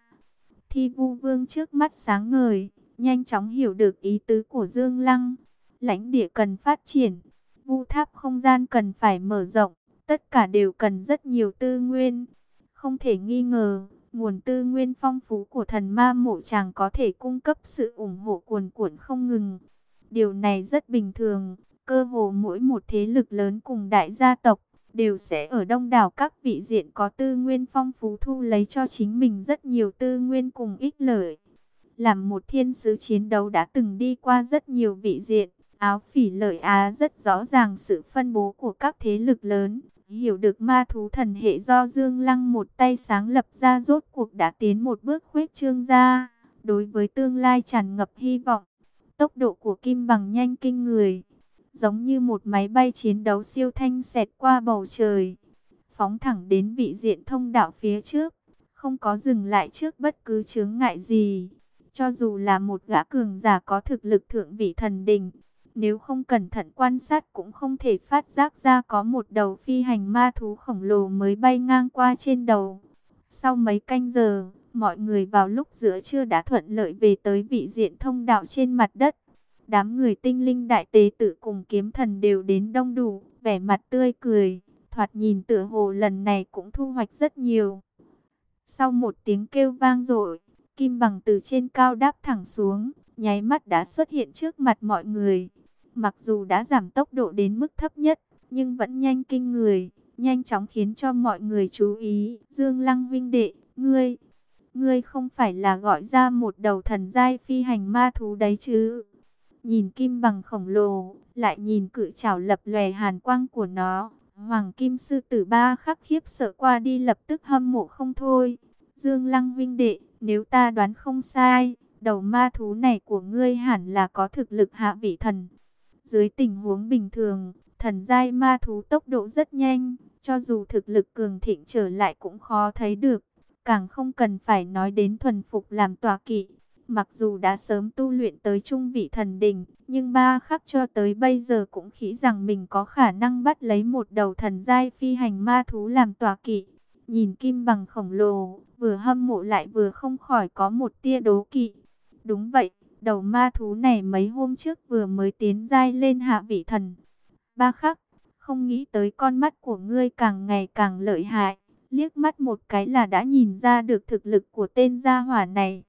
Thi vu vương trước mắt sáng ngời, nhanh chóng hiểu được ý tứ của Dương Lăng. Lãnh địa cần phát triển, vu tháp không gian cần phải mở rộng, tất cả đều cần rất nhiều tư nguyên. Không thể nghi ngờ, nguồn tư nguyên phong phú của thần ma mộ tràng có thể cung cấp sự ủng hộ cuồn cuộn không ngừng. Điều này rất bình thường, Cơ hồ mỗi một thế lực lớn cùng đại gia tộc đều sẽ ở đông đảo các vị diện có tư nguyên phong phú thu lấy cho chính mình rất nhiều tư nguyên cùng ích lợi. Làm một thiên sứ chiến đấu đã từng đi qua rất nhiều vị diện, áo phỉ lợi Á rất rõ ràng sự phân bố của các thế lực lớn. Hiểu được ma thú thần hệ do Dương Lăng một tay sáng lập ra rốt cuộc đã tiến một bước khuếch trương ra. Đối với tương lai tràn ngập hy vọng, tốc độ của Kim bằng nhanh kinh người giống như một máy bay chiến đấu siêu thanh xẹt qua bầu trời, phóng thẳng đến vị diện thông đạo phía trước, không có dừng lại trước bất cứ chướng ngại gì. Cho dù là một gã cường giả có thực lực thượng vị thần đình, nếu không cẩn thận quan sát cũng không thể phát giác ra có một đầu phi hành ma thú khổng lồ mới bay ngang qua trên đầu. Sau mấy canh giờ, mọi người vào lúc giữa trưa đã thuận lợi về tới vị diện thông đạo trên mặt đất. Đám người tinh linh đại tế tự cùng kiếm thần đều đến đông đủ, vẻ mặt tươi cười, thoạt nhìn tựa hồ lần này cũng thu hoạch rất nhiều. Sau một tiếng kêu vang dội, Kim Bằng từ trên cao đáp thẳng xuống, nháy mắt đã xuất hiện trước mặt mọi người. Mặc dù đã giảm tốc độ đến mức thấp nhất, nhưng vẫn nhanh kinh người, nhanh chóng khiến cho mọi người chú ý. Dương Lăng vinh đệ, ngươi, ngươi không phải là gọi ra một đầu thần giai phi hành ma thú đấy chứ? Nhìn kim bằng khổng lồ, lại nhìn cự trảo lập lòe hàn quang của nó. Hoàng kim sư tử ba khắc khiếp sợ qua đi lập tức hâm mộ không thôi. Dương Lăng vinh đệ, nếu ta đoán không sai, đầu ma thú này của ngươi hẳn là có thực lực hạ vị thần. Dưới tình huống bình thường, thần giai ma thú tốc độ rất nhanh, cho dù thực lực cường thịnh trở lại cũng khó thấy được. Càng không cần phải nói đến thuần phục làm tòa kỵ. Mặc dù đã sớm tu luyện tới trung vị thần đỉnh, nhưng ba khắc cho tới bây giờ cũng nghĩ rằng mình có khả năng bắt lấy một đầu thần giai phi hành ma thú làm tòa kỵ. Nhìn kim bằng khổng lồ, vừa hâm mộ lại vừa không khỏi có một tia đố kỵ. Đúng vậy, đầu ma thú này mấy hôm trước vừa mới tiến giai lên hạ vị thần. Ba khắc, không nghĩ tới con mắt của ngươi càng ngày càng lợi hại. Liếc mắt một cái là đã nhìn ra được thực lực của tên gia hỏa này.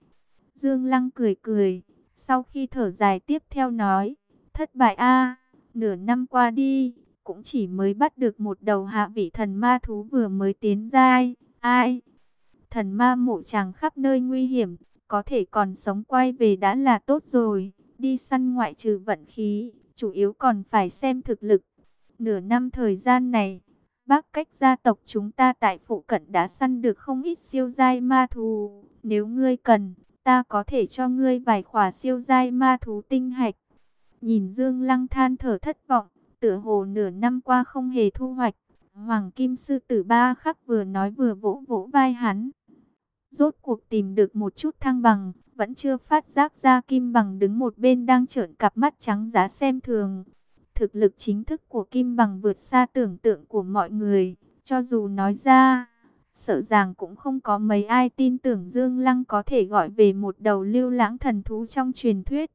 Dương Lăng cười cười, sau khi thở dài tiếp theo nói, thất bại a nửa năm qua đi, cũng chỉ mới bắt được một đầu hạ vị thần ma thú vừa mới tiến giai. Ai? Thần ma mộ chàng khắp nơi nguy hiểm, có thể còn sống quay về đã là tốt rồi. Đi săn ngoại trừ vận khí, chủ yếu còn phải xem thực lực. Nửa năm thời gian này, bác cách gia tộc chúng ta tại phụ cận đã săn được không ít siêu giai ma thú. Nếu ngươi cần, ta có thể cho ngươi vài khỏa siêu giai ma thú tinh hạch. Nhìn Dương Lăng than thở thất vọng, tựa hồ nửa năm qua không hề thu hoạch. Hoàng Kim Sư Tử Ba khắc vừa nói vừa vỗ vỗ vai hắn. Rốt cuộc tìm được một chút thăng bằng, vẫn chưa phát giác ra Kim Bằng đứng một bên đang trợn cặp mắt trắng giá xem thường. Thực lực chính thức của Kim Bằng vượt xa tưởng tượng của mọi người, cho dù nói ra, sợ rằng cũng không có mấy ai tin tưởng Dương Lăng có thể gọi về một đầu lưu lãng thần thú trong truyền thuyết.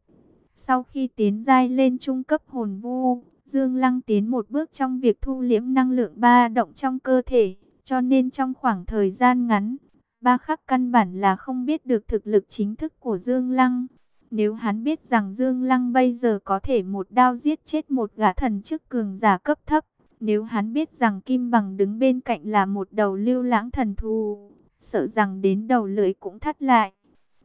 Sau khi tiến giai lên trung cấp hồn vu, Dương Lăng tiến một bước trong việc thu liễm năng lượng ba động trong cơ thể, cho nên trong khoảng thời gian ngắn, ba khắc căn bản là không biết được thực lực chính thức của Dương Lăng. Nếu hắn biết rằng Dương Lăng bây giờ có thể một đao giết chết một gã thần chức cường giả cấp thấp, nếu hắn biết rằng Kim Bằng đứng bên cạnh là một đầu lưu lãng thần thù, sợ rằng đến đầu lưỡi cũng thắt lại.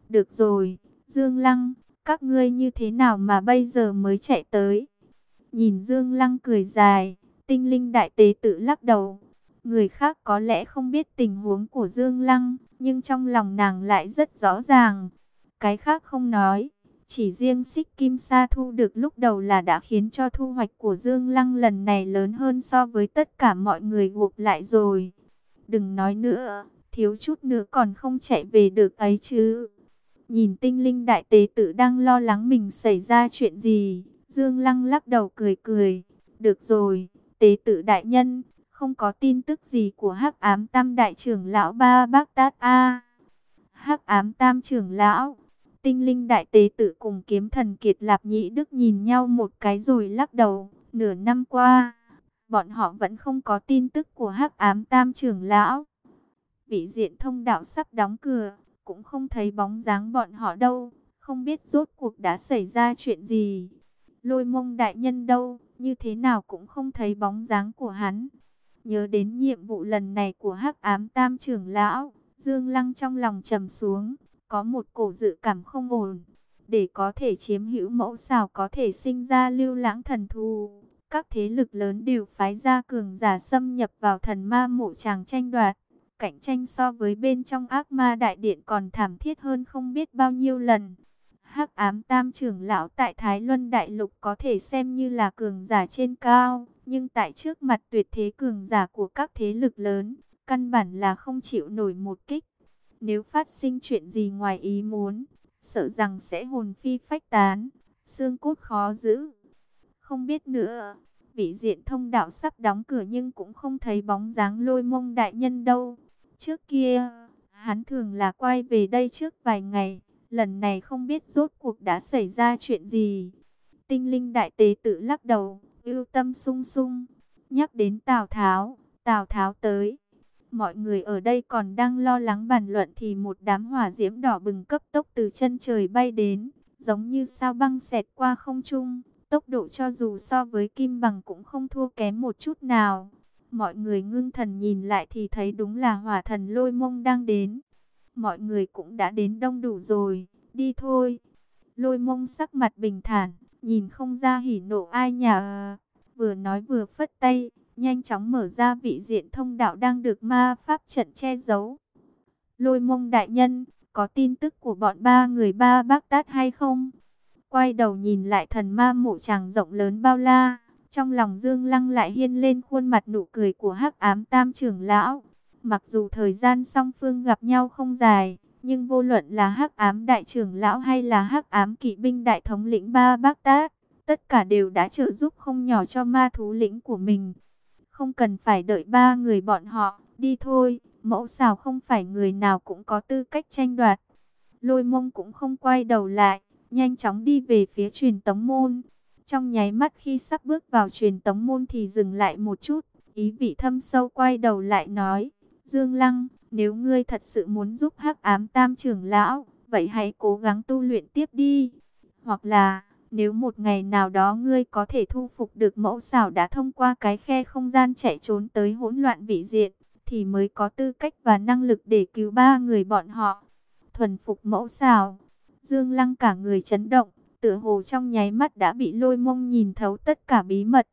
Được rồi, Dương Lăng, các ngươi như thế nào mà bây giờ mới chạy tới? Nhìn Dương Lăng cười dài, tinh linh đại tế tự lắc đầu. Người khác có lẽ không biết tình huống của Dương Lăng, nhưng trong lòng nàng lại rất rõ ràng. Cái khác không nói, chỉ riêng xích kim sa thu được lúc đầu là đã khiến cho thu hoạch của Dương Lăng lần này lớn hơn so với tất cả mọi người gộp lại rồi. Đừng nói nữa, thiếu chút nữa còn không chạy về được ấy chứ. Nhìn tinh linh đại tế tử đang lo lắng mình xảy ra chuyện gì, Dương Lăng lắc đầu cười cười. Được rồi, tế tử đại nhân, không có tin tức gì của Hắc Ám Tam đại trưởng lão Ba Bác Tát a. Hắc Ám Tam trưởng lão, Tinh Linh đại tế tử cùng kiếm thần Kiệt Lạp Nhĩ Đức nhìn nhau một cái rồi lắc đầu, nửa năm qua, bọn họ vẫn không có tin tức của Hắc Ám Tam trưởng lão. Vị diện thông đạo sắp đóng cửa, cũng không thấy bóng dáng bọn họ đâu, không biết rốt cuộc đã xảy ra chuyện gì. Lôi mông đại nhân đâu, như thế nào cũng không thấy bóng dáng của hắn. Nhớ đến nhiệm vụ lần này của hắc ám tam trưởng lão, Dương Lăng trong lòng trầm xuống, có một cổ dự cảm không ổn. Để có thể chiếm hữu mẫu xào có thể sinh ra lưu lãng thần thù. Các thế lực lớn đều phái ra cường giả xâm nhập vào thần ma mộ tràng tranh đoạt. Cạnh tranh so với bên trong ác ma đại điện còn thảm thiết hơn không biết bao nhiêu lần. Hắc ám tam trưởng lão tại Thái Luân Đại Lục có thể xem như là cường giả trên cao, nhưng tại trước mặt tuyệt thế cường giả của các thế lực lớn, căn bản là không chịu nổi một kích. Nếu phát sinh chuyện gì ngoài ý muốn, sợ rằng sẽ hồn phi phách tán, xương cốt khó giữ. Không biết nữa, vị diện thông đạo sắp đóng cửa nhưng cũng không thấy bóng dáng lôi mông đại nhân đâu. Trước kia, hắn thường là quay về đây trước vài ngày Lần này không biết rốt cuộc đã xảy ra chuyện gì. Tinh linh đại tế tự lắc đầu, ưu tâm sung sung. Nhắc đến Tào Tháo, Tào Tháo tới. Mọi người ở đây còn đang lo lắng bàn luận thì một đám hỏa diễm đỏ bừng cấp tốc từ chân trời bay đến. Giống như sao băng xẹt qua không trung. Tốc độ cho dù so với kim bằng cũng không thua kém một chút nào. Mọi người ngưng thần nhìn lại thì thấy đúng là hỏa thần lôi mông đang đến mọi người cũng đã đến đông đủ rồi, đi thôi. Lôi mông sắc mặt bình thản, nhìn không ra hỉ nộ ai nhà. Vừa nói vừa phất tay, nhanh chóng mở ra vị diện thông đạo đang được ma pháp trận che giấu. Lôi mông đại nhân, có tin tức của bọn ba người ba bác tát hay không? Quay đầu nhìn lại thần ma mộ tràng rộng lớn bao la, trong lòng Dương Lăng lại hiên lên khuôn mặt nụ cười của hắc ám tam trưởng lão. Mặc dù thời gian song phương gặp nhau không dài, nhưng vô luận là hắc ám đại trưởng lão hay là hắc ám kỵ binh đại thống lĩnh ba bác tát, tất cả đều đã trợ giúp không nhỏ cho ma thú lĩnh của mình. Không cần phải đợi ba người bọn họ, đi thôi, mẫu xào không phải người nào cũng có tư cách tranh đoạt. Lôi mông cũng không quay đầu lại, nhanh chóng đi về phía truyền tống môn. Trong nháy mắt khi sắp bước vào truyền tống môn thì dừng lại một chút, ý vị thâm sâu quay đầu lại nói, Dương Lăng, nếu ngươi thật sự muốn giúp hắc ám tam trưởng lão, vậy hãy cố gắng tu luyện tiếp đi. Hoặc là, nếu một ngày nào đó ngươi có thể thu phục được mẫu xảo đã thông qua cái khe không gian chạy trốn tới hỗn loạn vị diện, thì mới có tư cách và năng lực để cứu ba người bọn họ. Thuần phục mẫu xảo, Dương Lăng cả người chấn động, tựa hồ trong nháy mắt đã bị lôi mông nhìn thấu tất cả bí mật.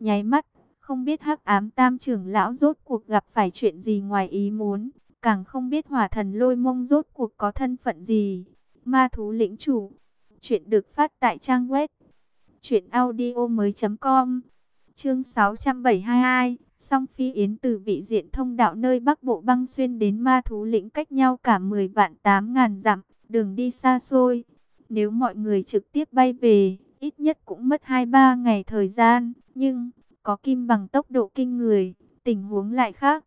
Nháy mắt, không biết hắc ám tam trưởng lão rốt cuộc gặp phải chuyện gì ngoài ý muốn, càng không biết hỏa thần lôi mông rốt cuộc có thân phận gì. Ma thú lĩnh chủ, chuyện được phát tại trang web truyệnaudiomoi.com. Chương 672, Song Phi Yến từ vị diện thông đạo nơi Bắc Bộ băng xuyên đến ma thú lĩnh cách nhau cả 10 vạn 8 ngàn dặm, đường đi xa xôi. Nếu mọi người trực tiếp bay về, ít nhất cũng mất 2-3 ngày thời gian, nhưng có kim bằng tốc độ kinh người, tình huống lại khác.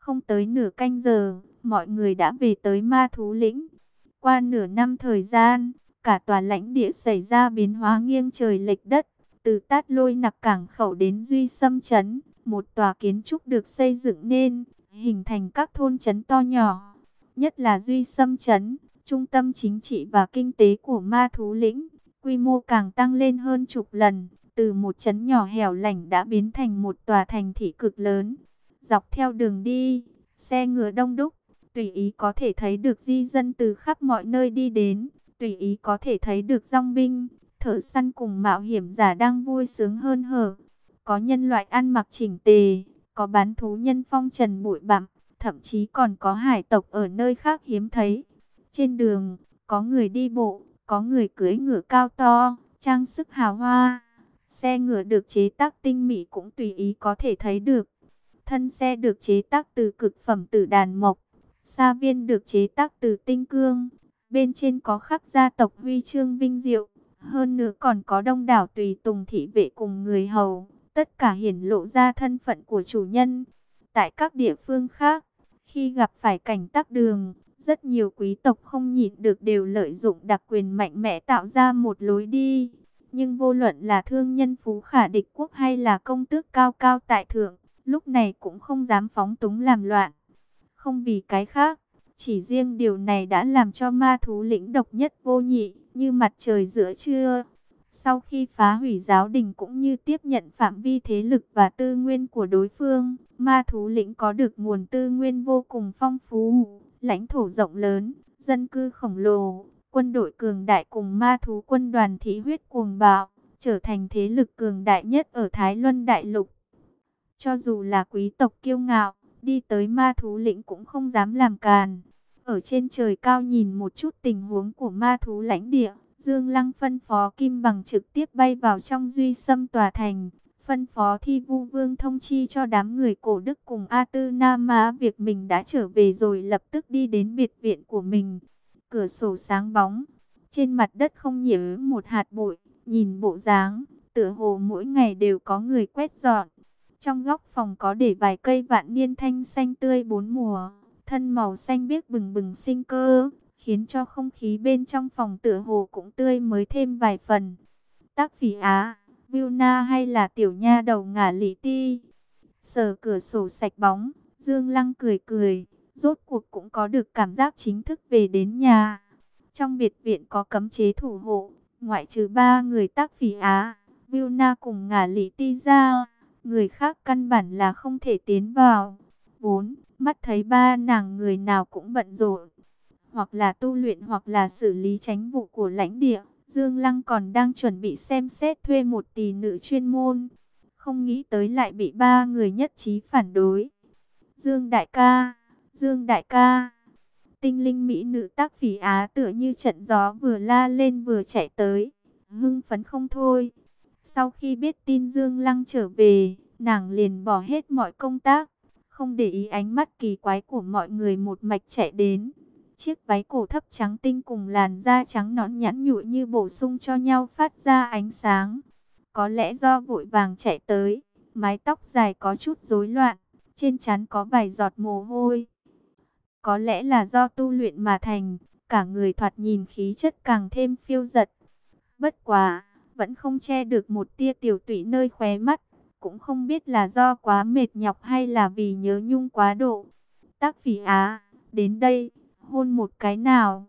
Không tới nửa canh giờ, mọi người đã về tới ma thú lĩnh. Qua nửa năm thời gian, cả tòa lãnh địa xảy ra biến hóa nghiêng trời lệch đất, từ tát lôi nặc cảng khẩu đến duy xâm chấn, một tòa kiến trúc được xây dựng nên, hình thành các thôn chấn to nhỏ. Nhất là duy xâm chấn, trung tâm chính trị và kinh tế của ma thú lĩnh, quy mô càng tăng lên hơn chục lần, từ một chấn nhỏ hẻo lánh đã biến thành một tòa thành thị cực lớn. Dọc theo đường đi, xe ngựa đông đúc, tùy ý có thể thấy được di dân từ khắp mọi nơi đi đến, tùy ý có thể thấy được dòng binh, thợ săn cùng mạo hiểm giả đang vui sướng hơn hở. Có nhân loại ăn mặc chỉnh tề, có bán thú nhân phong trần bụi bặm, thậm chí còn có hải tộc ở nơi khác hiếm thấy. Trên đường, có người đi bộ, có người cưỡi ngựa cao to, trang sức hào hoa. Xe ngựa được chế tác tinh mỹ cũng tùy ý có thể thấy được. Thân xe được chế tác từ cực phẩm tử đàn mộc. Sa viên được chế tác từ tinh cương. Bên trên có khắc gia tộc huy chương vinh diệu. Hơn nữa còn có đông đảo tùy tùng thị vệ cùng người hầu. Tất cả hiển lộ ra thân phận của chủ nhân. Tại các địa phương khác, khi gặp phải cảnh tắc đường, rất nhiều quý tộc không nhịn được đều lợi dụng đặc quyền mạnh mẽ tạo ra một lối đi. Nhưng vô luận là thương nhân phú khả địch quốc hay là công tước cao cao tại thượng, lúc này cũng không dám phóng túng làm loạn. Không vì cái khác, chỉ riêng điều này đã làm cho ma thú lĩnh độc nhất vô nhị, như mặt trời giữa trưa. Sau khi phá hủy giáo đình cũng như tiếp nhận phạm vi thế lực và tư nguyên của đối phương, ma thú lĩnh có được nguồn tư nguyên vô cùng phong phú, lãnh thổ rộng lớn, dân cư khổng lồ, quân đội cường đại cùng ma thú quân đoàn thị huyết cuồng bạo, trở thành thế lực cường đại nhất ở Thái Luân Đại Lục. Cho dù là quý tộc kiêu ngạo, đi tới ma thú lĩnh cũng không dám làm càn. Ở trên trời cao nhìn một chút tình huống của ma thú lãnh địa, Dương Lăng phân phó Kim Bằng trực tiếp bay vào trong duy xâm tòa thành. Phân phó thi vu vương thông chi cho đám người cổ đức cùng A Tư na Má việc mình đã trở về rồi lập tức đi đến biệt viện của mình. Cửa sổ sáng bóng, trên mặt đất không nhiễm một hạt bụi, nhìn bộ dáng, tựa hồ mỗi ngày đều có người quét dọn. Trong góc phòng có để vài cây vạn niên thanh xanh tươi bốn mùa, thân màu xanh biếc bừng bừng sinh cơ, khiến cho không khí bên trong phòng tựa hồ cũng tươi mới thêm vài phần. Tác phỉ á, Vilna hay là tiểu nha đầu ngả lý ti. Sờ cửa sổ sạch bóng, Dương Lăng cười cười, rốt cuộc cũng có được cảm giác chính thức về đến nhà. Trong biệt viện có cấm chế thủ hộ, ngoại trừ ba người tác phỉ Á, Vilna cùng ngả lý ti ra, người khác căn bản là không thể tiến vào. Vốn, mắt thấy ba nàng người nào cũng bận rộn, hoặc là tu luyện hoặc là xử lý tránh vụ của lãnh địa. Dương Lăng còn đang chuẩn bị xem xét thuê một tỷ nữ chuyên môn. Không nghĩ tới lại bị ba người nhất trí phản đối. Dương Đại ca, Dương Đại ca. Tinh linh mỹ nữ tác phỉ Á tựa như trận gió vừa la lên vừa chạy tới. Hưng phấn không thôi. Sau khi biết tin Dương Lăng trở về, nàng liền bỏ hết mọi công tác. Không để ý ánh mắt kỳ quái của mọi người một mạch chạy đến. Chiếc váy cổ thấp trắng tinh cùng làn da trắng nõn nhẵn nhụi như bổ sung cho nhau phát ra ánh sáng. Có lẽ do vội vàng chạy tới, mái tóc dài có chút rối loạn, trên trán có vài giọt mồ hôi. Có lẽ là do tu luyện mà thành, cả người thoạt nhìn khí chất càng thêm phiêu giật. Bất quá, vẫn không che được một tia tiểu tụy nơi khóe mắt, cũng không biết là do quá mệt nhọc hay là vì nhớ nhung quá độ. Tác phỉ á, đến đây, hôn một cái nào.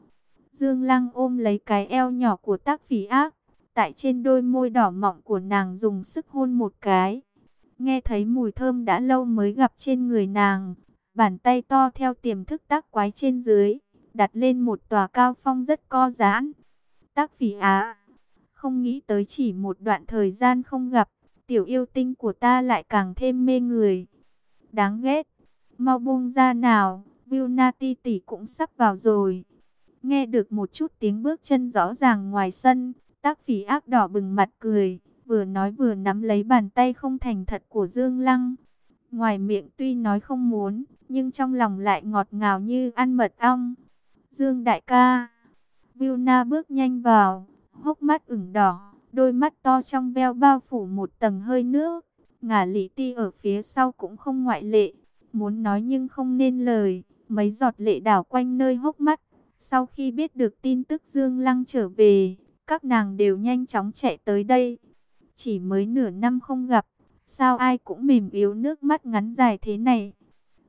Dương Lăng ôm lấy cái eo nhỏ của tác phỉ ác, tại trên đôi môi đỏ mọng của nàng dùng sức hôn một cái. Nghe thấy mùi thơm đã lâu mới gặp trên người nàng, bàn tay to theo tiềm thức tác quái trên dưới, đặt lên một tòa cao phong rất co giãn. Tác phỉ á, không nghĩ tới chỉ một đoạn thời gian không gặp, tiểu yêu tinh của ta lại càng thêm mê người. Đáng ghét, mau buông ra nào, Vilna ti tỷ cũng sắp vào rồi. Nghe được một chút tiếng bước chân rõ ràng ngoài sân, tác phỉ ác đỏ bừng mặt cười, vừa nói vừa nắm lấy bàn tay không thành thật của Dương Lăng. Ngoài miệng tuy nói không muốn, nhưng trong lòng lại ngọt ngào như ăn mật ong. Dương đại ca, Vilna bước nhanh vào, hốc mắt ửng đỏ, đôi mắt to trong veo bao phủ một tầng hơi nước. Ngả lý ti ở phía sau cũng không ngoại lệ, muốn nói nhưng không nên lời, mấy giọt lệ đảo quanh nơi hốc mắt. Sau khi biết được tin tức Dương Lăng trở về, các nàng đều nhanh chóng chạy tới đây. Chỉ mới nửa năm không gặp, sao ai cũng mềm yếu nước mắt ngắn dài thế này.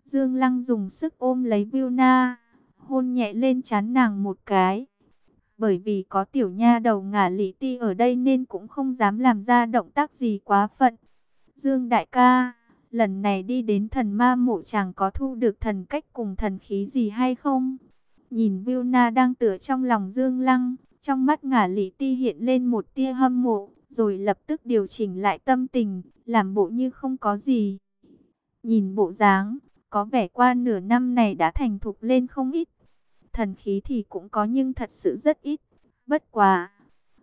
Dương Lăng dùng sức ôm lấy Vilna, hôn nhẹ lên chán nàng một cái. Bởi vì có tiểu nha đầu ngả lý ti ở đây nên cũng không dám làm ra động tác gì quá phận. Dương đại ca, lần này đi đến thần ma mộ chàng có thu được thần cách cùng thần khí gì hay không? Nhìn Vilna đang tựa trong lòng Dương Lăng, trong mắt ngả lý ti hiện lên một tia hâm mộ, rồi lập tức điều chỉnh lại tâm tình, làm bộ như không có gì. Nhìn bộ dáng, có vẻ qua nửa năm này đã thành thục lên không ít. Thần khí thì cũng có nhưng thật sự rất ít. Bất quá.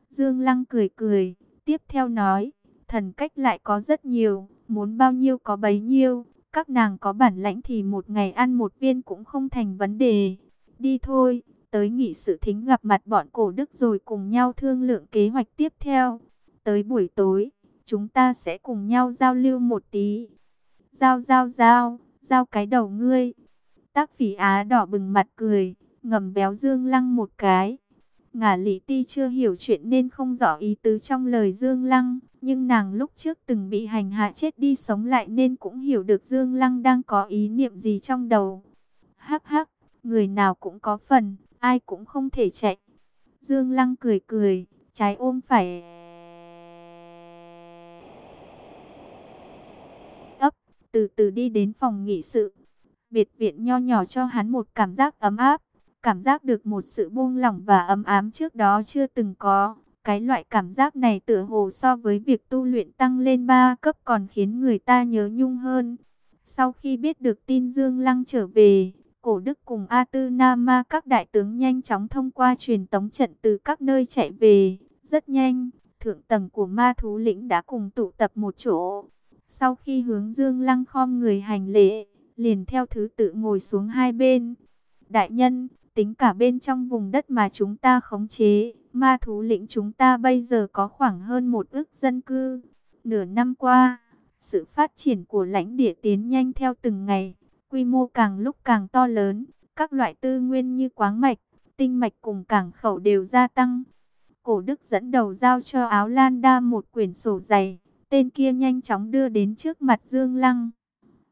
Dương Lăng cười cười, tiếp theo nói, thần cách lại có rất nhiều, muốn bao nhiêu có bấy nhiêu. Các nàng có bản lãnh thì một ngày ăn một viên cũng không thành vấn đề. Đi thôi, tới nghị sự thính gặp mặt bọn cổ đức rồi cùng nhau thương lượng kế hoạch tiếp theo. Tới buổi tối, chúng ta sẽ cùng nhau giao lưu một tí. Giao giao giao, giao cái đầu ngươi. Tác phỉ á đỏ bừng mặt cười, ngầm béo Dương Lăng một cái. Ngả lý ti chưa hiểu chuyện nên không rõ ý tứ trong lời Dương Lăng, nhưng nàng lúc trước từng bị hành hạ chết đi sống lại nên cũng hiểu được Dương Lăng đang có ý niệm gì trong đầu. Hắc hắc, người nào cũng có phần, ai cũng không thể chạy. Dương Lăng cười cười, trái ôm phải... ấp, từ từ đi đến phòng nghị sự. Biệt viện nho nhỏ cho hắn một cảm giác ấm áp cảm giác được một sự buông lỏng và ấm ám trước đó chưa từng có. Cái loại cảm giác này tựa hồ so với việc tu luyện tăng lên 3 cấp còn khiến người ta nhớ nhung hơn. Sau khi biết được tin Dương Lăng trở về, Cổ Đức cùng A Tư Nam Ma các đại tướng nhanh chóng thông qua truyền tống trận từ các nơi chạy về. Rất nhanh, thượng tầng của ma thú lĩnh đã cùng tụ tập một chỗ. Sau khi hướng Dương Lăng khom người hành lễ, liền theo thứ tự ngồi xuống hai bên. Đại nhân, Tính cả bên trong vùng đất mà chúng ta khống chế, ma thú lĩnh chúng ta bây giờ có khoảng hơn một ước dân cư. Nửa năm qua, sự phát triển của lãnh địa tiến nhanh theo từng ngày, quy mô càng lúc càng to lớn, các loại tư nguyên như quáng mạch, tinh mạch cùng cảng khẩu đều gia tăng. Cổ Đức dẫn đầu giao cho áo Lan Đa một quyển sổ dày, tên kia nhanh chóng đưa đến trước mặt Dương Lăng.